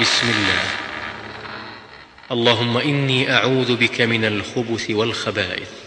بسم الله. اللهم إني أعوذ بك من الخبث والخبائث.